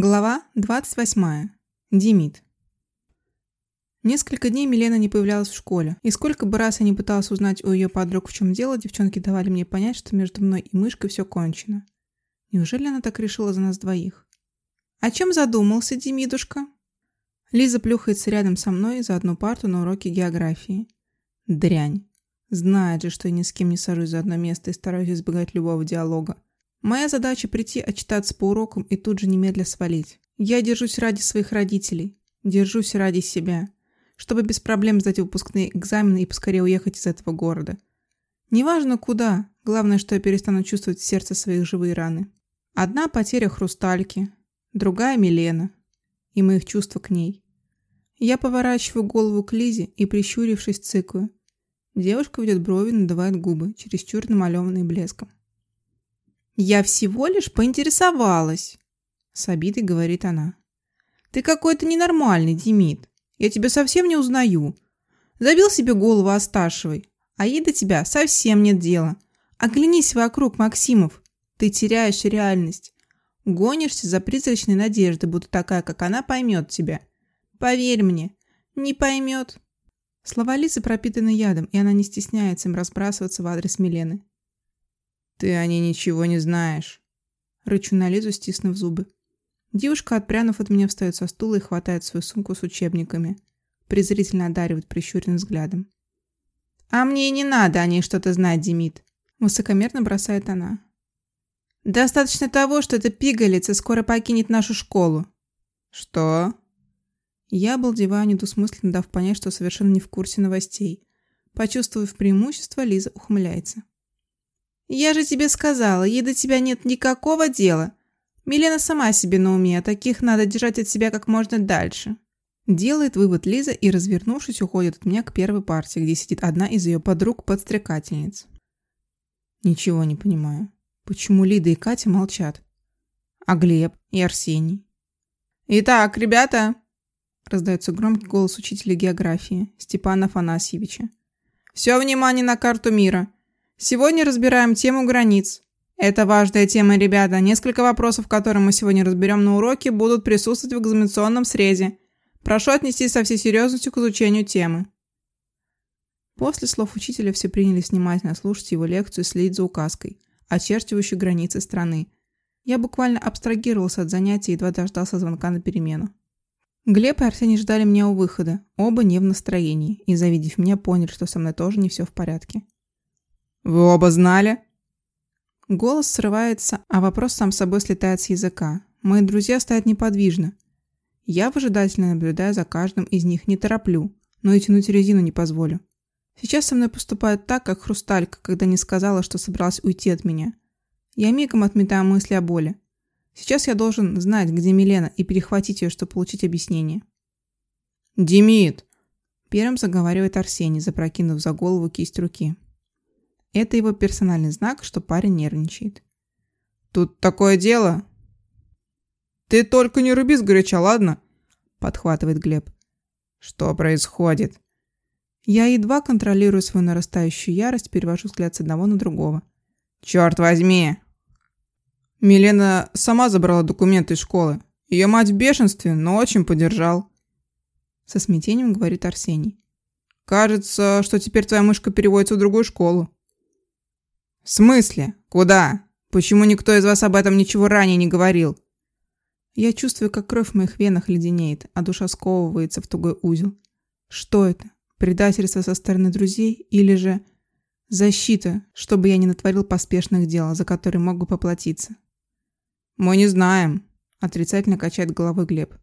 Глава 28. Демид. Несколько дней Милена не появлялась в школе, и сколько бы раз я не пыталась узнать у ее подруг, в чем дело, девчонки давали мне понять, что между мной и мышкой все кончено. Неужели она так решила за нас двоих? О чем задумался Демидушка? Лиза плюхается рядом со мной за одну парту на уроке географии. Дрянь. Знает же, что я ни с кем не сажусь за одно место и стараюсь избегать любого диалога. Моя задача прийти отчитаться по урокам и тут же немедля свалить. Я держусь ради своих родителей. Держусь ради себя. Чтобы без проблем сдать выпускные экзамены и поскорее уехать из этого города. Неважно куда, главное, что я перестану чувствовать в сердце своих живые раны. Одна потеря хрустальки, другая Милена и моих чувств к ней. Я поворачиваю голову к Лизе и, прищурившись, цикаю. Девушка ведет брови, надувает губы, чересчур намалеванные блеском. «Я всего лишь поинтересовалась», — с обидой говорит она. «Ты какой-то ненормальный, Демид. Я тебя совсем не узнаю. Забил себе голову Асташевой, а ей до тебя совсем нет дела. Оглянись вокруг, Максимов. Ты теряешь реальность. Гонишься за призрачной надеждой, будто такая, как она, поймет тебя. Поверь мне, не поймет». Слова Лизы пропитаны ядом, и она не стесняется им разбрасываться в адрес Милены. «Ты о ней ничего не знаешь», — рычу на Лизу, стиснув зубы. Девушка, отпрянув от меня, встает со стула и хватает свою сумку с учебниками. Презрительно одаривает прищуренным взглядом. «А мне и не надо о ней что-то знать, Демид», — высокомерно бросает она. «Достаточно того, что эта пигалица скоро покинет нашу школу». «Что?» Я обалдеваю, недвусмысленно дав понять, что совершенно не в курсе новостей. Почувствовав преимущество, Лиза ухмыляется. «Я же тебе сказала, ей до тебя нет никакого дела. Милена сама себе на уме, а таких надо держать от себя как можно дальше». Делает вывод Лиза и, развернувшись, уходит от меня к первой партии, где сидит одна из ее подруг-подстрекательниц. Ничего не понимаю. Почему Лида и Катя молчат? А Глеб и Арсений? «Итак, ребята!» Раздается громкий голос учителя географии Степана Афанасьевича. «Все внимание на карту мира. Сегодня разбираем тему границ. Это важная тема, ребята. Несколько вопросов, которые мы сегодня разберем на уроке, будут присутствовать в экзаменационном срезе. Прошу отнестись со всей серьезностью к изучению темы. После слов учителя все принялись внимательно слушать его лекцию и следить за указкой, очерчивающей границы страны. Я буквально абстрагировался от занятий и едва дождался звонка на перемену. Глеб и Арсений ждали меня у выхода, оба не в настроении, и, завидев меня, поняли, что со мной тоже не все в порядке. «Вы оба знали?» Голос срывается, а вопрос сам собой слетает с языка. Мои друзья стоят неподвижно. Я выжидательно наблюдаю за каждым из них, не тороплю, но и тянуть резину не позволю. Сейчас со мной поступают так, как хрусталька, когда не сказала, что собралась уйти от меня. Я мигом отметаю мысли о боли. Сейчас я должен знать, где Милена, и перехватить ее, чтобы получить объяснение. «Демид!» Первым заговаривает Арсений, запрокинув за голову кисть руки. Это его персональный знак, что парень нервничает. «Тут такое дело!» «Ты только не руби сгоряча, ладно?» Подхватывает Глеб. «Что происходит?» Я едва контролирую свою нарастающую ярость, перевожу взгляд с одного на другого. «Черт возьми!» Милена сама забрала документы из школы. Ее мать в бешенстве, но очень поддержал. Со смятением говорит Арсений. Кажется, что теперь твоя мышка переводится в другую школу. «В смысле? Куда? Почему никто из вас об этом ничего ранее не говорил?» Я чувствую, как кровь в моих венах леденеет, а душа сковывается в тугой узел. Что это? Предательство со стороны друзей или же защита, чтобы я не натворил поспешных дел, за которые мог бы поплатиться? «Мы не знаем», – отрицательно качает головой Глеб.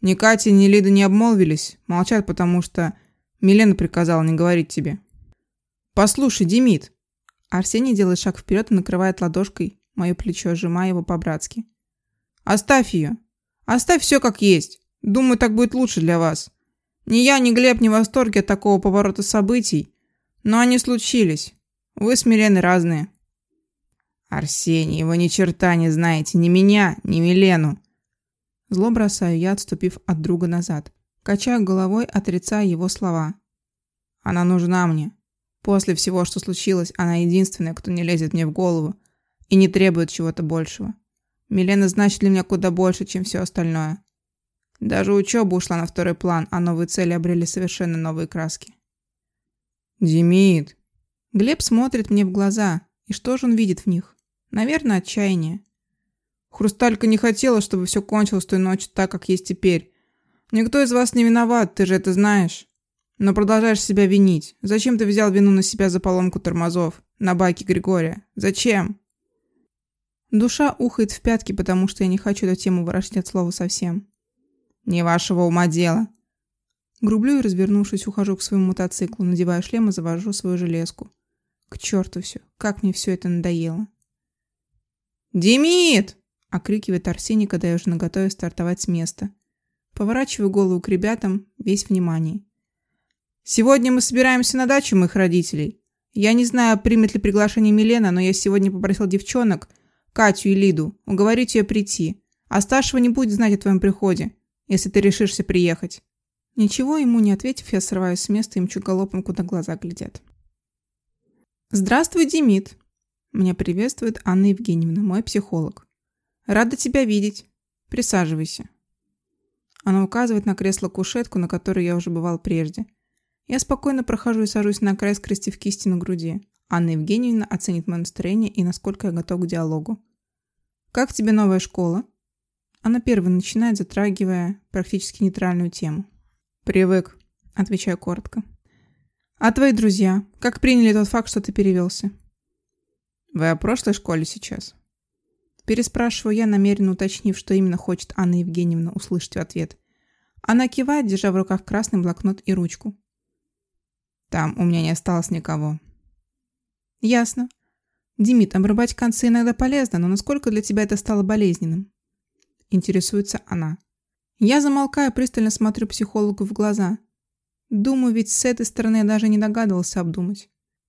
«Ни Катя, ни Лида не обмолвились, молчат, потому что Милена приказала не говорить тебе». «Послушай, Демид, Арсений делает шаг вперед и накрывает ладошкой мое плечо, сжимая его по-братски. «Оставь ее! Оставь все как есть! Думаю, так будет лучше для вас. Ни я, ни Глеб не в восторге от такого поворота событий, но они случились. Вы с Миленой разные». «Арсений, вы ни черта не знаете, ни меня, ни Милену!» Зло бросаю я, отступив от друга назад. Качаю головой, отрицая его слова. «Она нужна мне. После всего, что случилось, она единственная, кто не лезет мне в голову и не требует чего-то большего. Милена значит для меня куда больше, чем все остальное. Даже учеба ушла на второй план, а новые цели обрели совершенно новые краски. Демид. Глеб смотрит мне в глаза. И что же он видит в них? Наверное, отчаяние. Хрусталька не хотела, чтобы все кончилось той ночью так, как есть теперь. Никто из вас не виноват, ты же это знаешь. Но продолжаешь себя винить. Зачем ты взял вину на себя за поломку тормозов? На байке Григория? Зачем? Душа ухает в пятки, потому что я не хочу эту тему ворочать от слова совсем. Не вашего ума дело. Грублю и, развернувшись, ухожу к своему мотоциклу, надеваю шлем и завожу свою железку. К черту все, как мне все это надоело. «Демид!» – окрикивает Арсений, когда я уже наготове стартовать с места. Поворачиваю голову к ребятам, весь внимание. «Сегодня мы собираемся на дачу моих родителей. Я не знаю, примет ли приглашение Милена, но я сегодня попросил девчонок, Катю и Лиду, уговорить ее прийти. А старшего не будет знать о твоем приходе если ты решишься приехать». Ничего ему не ответив, я срываюсь с места и мчу галопом, куда глаза глядят. «Здравствуй, Демид!» Меня приветствует Анна Евгеньевна, мой психолог. «Рада тебя видеть. Присаживайся». Она указывает на кресло-кушетку, на которой я уже бывал прежде. Я спокойно прохожу и сажусь на край, скрестив кисти на груди. Анна Евгеньевна оценит мое настроение и насколько я готов к диалогу. «Как тебе новая школа?» Она первой начинает, затрагивая практически нейтральную тему. «Привык», — отвечаю коротко. «А твои друзья? Как приняли тот факт, что ты перевелся?» «Вы о прошлой школе сейчас?» Переспрашиваю я, намеренно уточнив, что именно хочет Анна Евгеньевна услышать в ответ. Она кивает, держа в руках красный блокнот и ручку. «Там у меня не осталось никого». «Ясно. Димит, обрубать концы иногда полезно, но насколько для тебя это стало болезненным?» Интересуется она. Я замолкаю, пристально смотрю психологу в глаза. Думаю, ведь с этой стороны я даже не догадывался обдумать.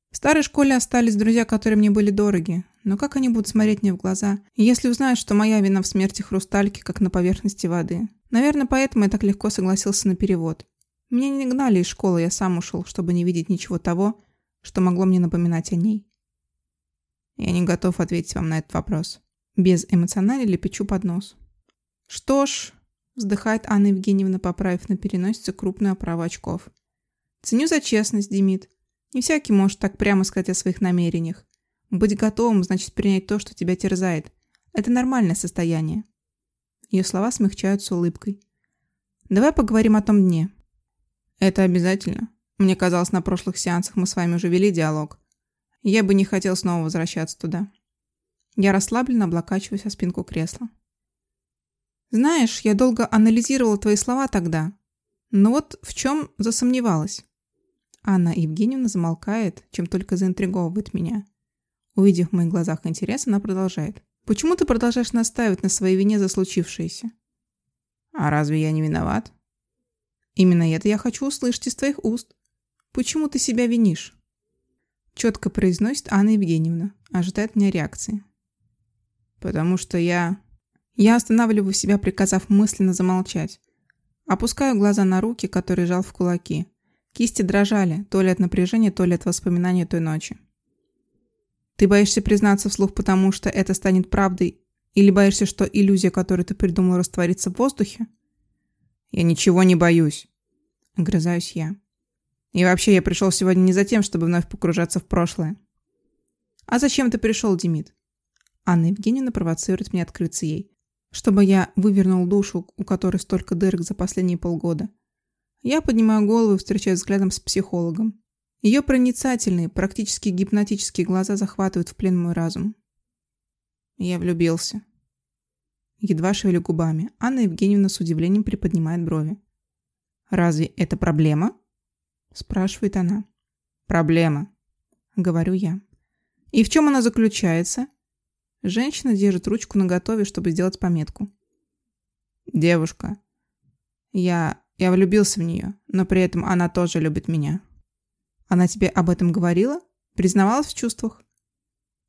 В старой школе остались друзья, которые мне были дороги. Но как они будут смотреть мне в глаза, если узнают, что моя вина в смерти Хрустальки, как на поверхности воды? Наверное, поэтому я так легко согласился на перевод. Меня не гнали из школы, я сам ушел, чтобы не видеть ничего того, что могло мне напоминать о ней. Я не готов ответить вам на этот вопрос. Без эмоционали лепечу под нос. «Что ж», – вздыхает Анна Евгеньевна, поправив на переносице крупную оправу очков. «Ценю за честность, Демид. Не всякий может так прямо сказать о своих намерениях. Быть готовым значит принять то, что тебя терзает. Это нормальное состояние». Ее слова смягчаются улыбкой. «Давай поговорим о том дне». «Это обязательно. Мне казалось, на прошлых сеансах мы с вами уже вели диалог. Я бы не хотел снова возвращаться туда». Я расслабленно облокачиваюсь о спинку кресла. Знаешь, я долго анализировала твои слова тогда. Но вот в чем засомневалась. Анна Евгеньевна замолкает, чем только заинтриговывает меня. Увидев в моих глазах интерес, она продолжает. «Почему ты продолжаешь настаивать на своей вине за случившееся?» «А разве я не виноват?» «Именно это я хочу услышать из твоих уст. Почему ты себя винишь?» Четко произносит Анна Евгеньевна, ожидает меня реакции. «Потому что я...» Я останавливаю себя, приказав мысленно замолчать. Опускаю глаза на руки, которые жал в кулаки. Кисти дрожали, то ли от напряжения, то ли от воспоминания той ночи. Ты боишься признаться вслух, потому что это станет правдой? Или боишься, что иллюзия, которую ты придумал, растворится в воздухе? Я ничего не боюсь. Огрызаюсь я. И вообще, я пришел сегодня не за тем, чтобы вновь погружаться в прошлое. А зачем ты пришел, Демид? Анна Евгеньевна провоцирует меня открыться ей чтобы я вывернул душу, у которой столько дырок за последние полгода. Я поднимаю голову и встречаюсь взглядом с психологом. Ее проницательные, практически гипнотические глаза захватывают в плен мой разум. Я влюбился. Едва шевелю губами. Анна Евгеньевна с удивлением приподнимает брови. «Разве это проблема?» Спрашивает она. «Проблема», — говорю я. «И в чем она заключается?» Женщина держит ручку наготове, чтобы сделать пометку. «Девушка. Я... я влюбился в нее, но при этом она тоже любит меня». «Она тебе об этом говорила? Признавалась в чувствах?»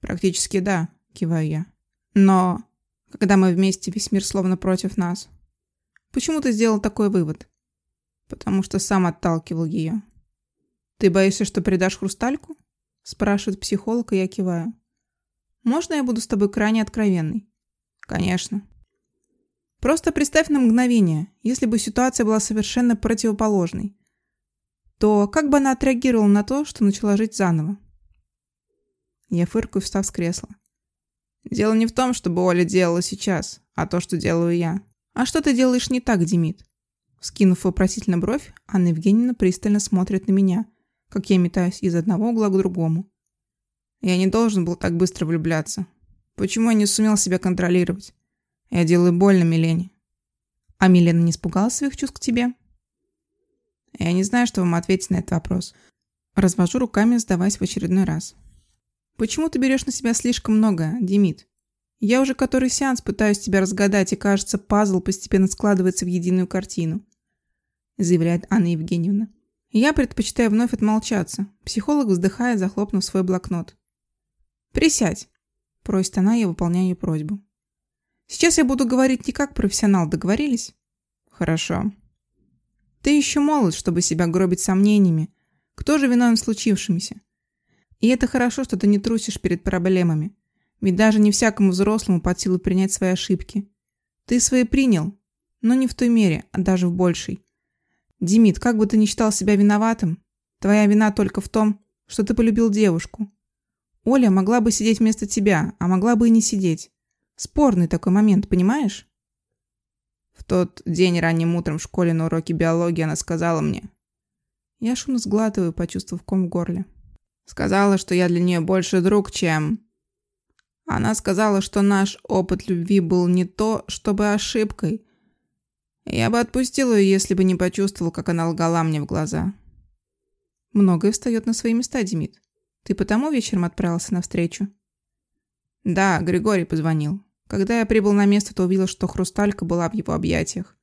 «Практически да», — киваю я. «Но... когда мы вместе, весь мир словно против нас. Почему ты сделал такой вывод?» «Потому что сам отталкивал ее». «Ты боишься, что предашь хрустальку?» Спрашивает психолог, и я киваю. Можно я буду с тобой крайне откровенной? Конечно. Просто представь на мгновение, если бы ситуация была совершенно противоположной, то как бы она отреагировала на то, что начала жить заново? Я фыркаю, встав с кресла. Дело не в том, чтобы Оля делала сейчас, а то, что делаю я. А что ты делаешь не так, Демид? Скинув вопросительно бровь, Анна Евгеньевна пристально смотрит на меня, как я метаюсь из одного угла к другому. Я не должен был так быстро влюбляться. Почему я не сумел себя контролировать? Я делаю больно Милене. А Милена не испугалась своих чувств к тебе? Я не знаю, что вам ответить на этот вопрос. Развожу руками, сдаваясь в очередной раз. Почему ты берешь на себя слишком много, Демид? Я уже который сеанс пытаюсь тебя разгадать, и кажется, пазл постепенно складывается в единую картину. Заявляет Анна Евгеньевна. Я предпочитаю вновь отмолчаться. Психолог вздыхает, захлопнув свой блокнот. «Присядь», – просит она, я выполняю ее просьбу. «Сейчас я буду говорить не как профессионал, договорились?» «Хорошо». «Ты еще молод, чтобы себя гробить сомнениями. Кто же виновен в случившемся? И это хорошо, что ты не трусишь перед проблемами. Ведь даже не всякому взрослому под силу принять свои ошибки. Ты свои принял, но не в той мере, а даже в большей. Димит, как бы ты ни считал себя виноватым, твоя вина только в том, что ты полюбил девушку. Оля могла бы сидеть вместо тебя, а могла бы и не сидеть. Спорный такой момент, понимаешь? В тот день ранним утром в школе на уроке биологии она сказала мне. Я шумно сглатываю, почувствовав ком в горле. Сказала, что я для нее больше друг, чем... Она сказала, что наш опыт любви был не то, чтобы ошибкой. Я бы отпустил ее, если бы не почувствовал, как она лгала мне в глаза. Многое встает на свои места, Демид. Ты потому вечером отправился навстречу? Да, Григорий позвонил. Когда я прибыл на место, то увидел, что хрусталька была в его объятиях.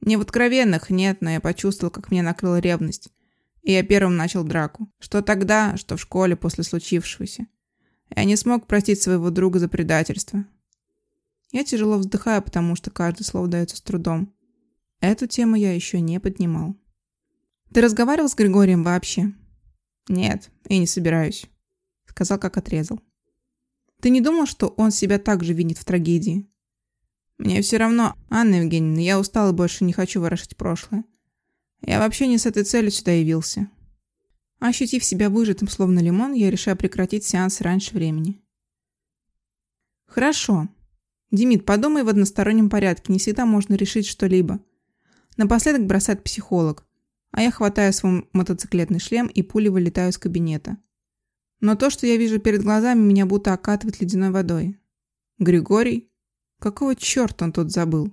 Не в откровенных, нет, но я почувствовал, как меня накрыла ревность. И я первым начал драку. Что тогда, что в школе после случившегося. Я не смог простить своего друга за предательство. Я тяжело вздыхаю, потому что каждое слово дается с трудом. Эту тему я еще не поднимал. Ты разговаривал с Григорием вообще? Нет, и не собираюсь. Сказал, как отрезал. Ты не думал, что он себя так же видит в трагедии? Мне все равно, Анна Евгеньевна, я устал и больше не хочу ворошить прошлое. Я вообще не с этой целью сюда явился. Ощутив себя выжатым, словно лимон, я решаю прекратить сеанс раньше времени. Хорошо. Демид, подумай в одностороннем порядке, не всегда можно решить что-либо. Напоследок бросает психолог, а я хватаю свой мотоциклетный шлем и пулей вылетаю из кабинета. Но то, что я вижу перед глазами, меня будто окатывает ледяной водой. Григорий? Какого черта он тут забыл?